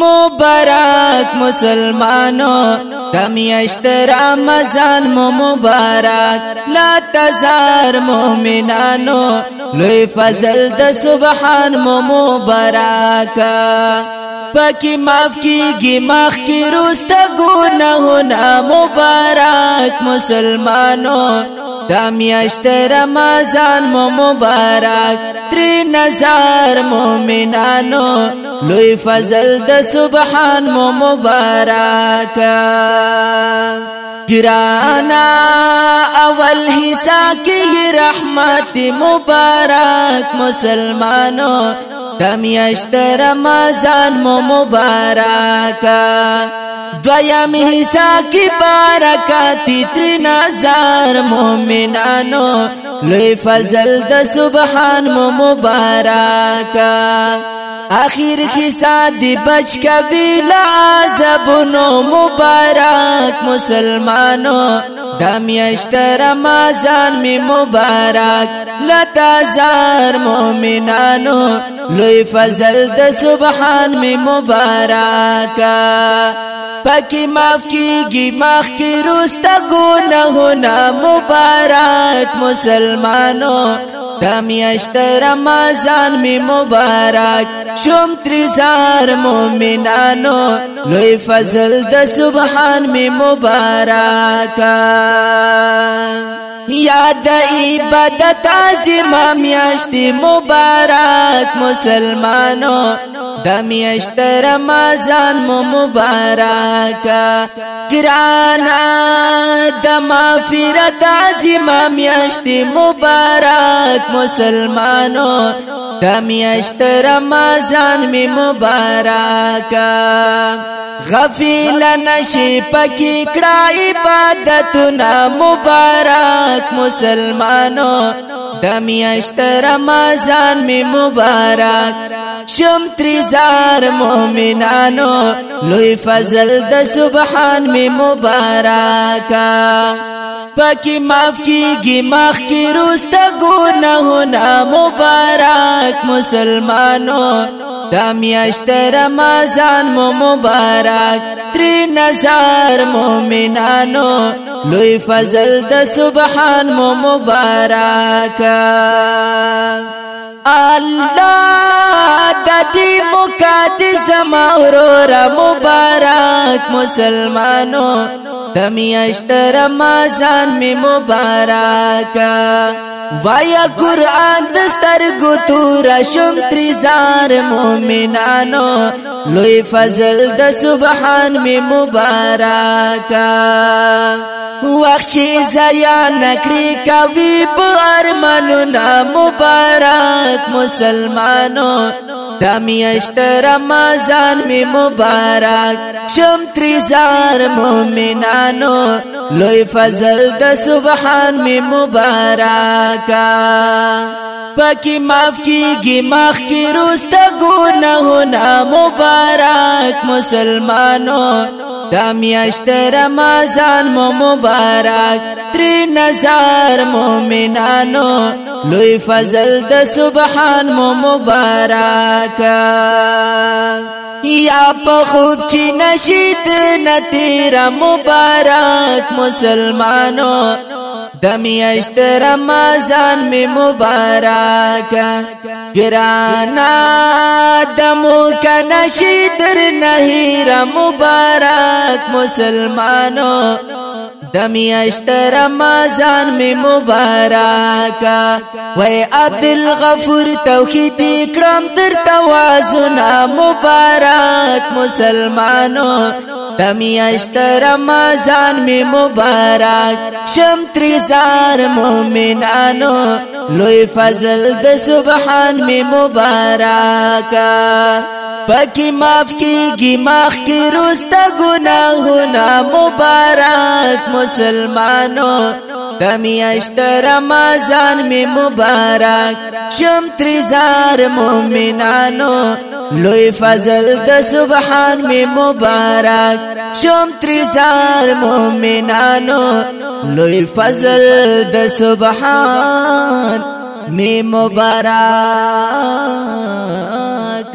مبارک مسلمانو دمیشت رمضان مو مبارک لا تزار مومنانو لوی فضل د سبحان مو مبارک پکی معاف کیږي مخ کی روست ګناهونه مبارک مسلمانو دا میاشت رمضان مو مبارک تری نظر مومنانو لوی فضل د سبحان مو مبارک گرانا اول حصہ کی رحمت مبارک مسلمانو دمیشت رمضان مو مبارکا دویم حصہ کی بارکاتی تری نظار مومنانو لوی فضل د سبحان مو مبارکا اخیر کیسا دی بچ کوي لا زبونو مبارک مسلمانو دمیشت رمضان می مبارک لتازار مومنانو لوی فضل د سبحان می مبارک پاکی معاف کیږي مخ کی روستا ګناهونه مبارک مسلمانو دا میاشت رمضان می مبارک شوم تریزار مومنانو لوی فضل د سبحان می مبارک یاد عبادت از ما میاشت مبارک مسلمانو د میشت رمضان مو مبارک ګرانا د مغفرت عظیم میشت مبارک مسلمانو د میشت رمضان می مبارک غفیل نشی پکی کړه عبادتونه مبارک مسلمانو د میاشت رمضان می مبارک شم تریزار مومنانو لوی فضل د سبحان می مبارکا پاکی معاف کیږي مخ کی روز تا ګناهونه مبارک مسلمانو دا میاشت رمضان مو مبارک تری نظر مومنانو لوی فضل د سبحان مو مبارک الله د دې مقدس ما اورا مبارک مسلمانو د میاشت رمضان می مبارک وایا قران د سترګو تور شم تریزار مؤمنانو لوی فضل د سبحان می مبارکا وخشي زیا نکړي کوي په ارمانو نا مبارک مسلمانو دا میاشت رمضان می مبارک شم تریزار مومنانو لوی فضل د سبحان می مبارکا پاکی معاف کیږي مخ کی روسته ګناهونه مبارک مسلمانو دا میاشت رمضان مو مبارک تر نظر مومنانو لوی فضل د سبحان مو مبارک یا په خوب چې نشید نتیرا مبارک مسلمانو دمیشت رمضان می مبارک گرانا دمو کا نشیدر نهیر مبارک مسلمانو دمیشت رمضان می مبارک وی عبدالغفور توحیدی کرم در توازنا مبارک مسلمانو کمیشت رمضان میں مبارک شم تریزار مومنانو لوی فضل د سبحان میں مبارک پکی ماف کی ماخ کی روز تا گناہ ہونا مبارک مسلمانو د میاشت رمضان می مبارک شم تریزار مومنانو لوی فضل د سبحان می مبارک شم تریزار مومنانو لوی فضل د سبحان می مبارک